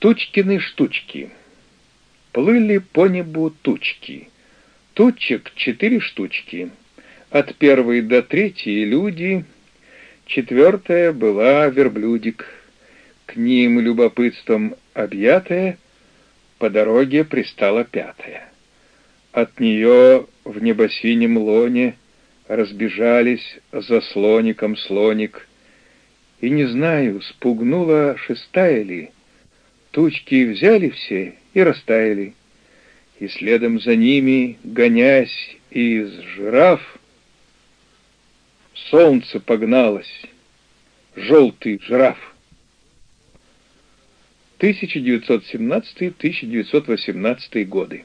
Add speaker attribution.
Speaker 1: Тучкины штучки. Плыли по небу тучки. Тучек четыре штучки. От первой до третьей люди. Четвертая была верблюдик. К ним любопытством объятая, по дороге пристала пятая. От нее в небосинем лоне разбежались за слоником слоник. И не знаю, спугнула шестая ли, тучки взяли все и растаяли. И следом за ними, гонясь из жираф, солнце погналось, желтый жираф. 1917-1918 годы.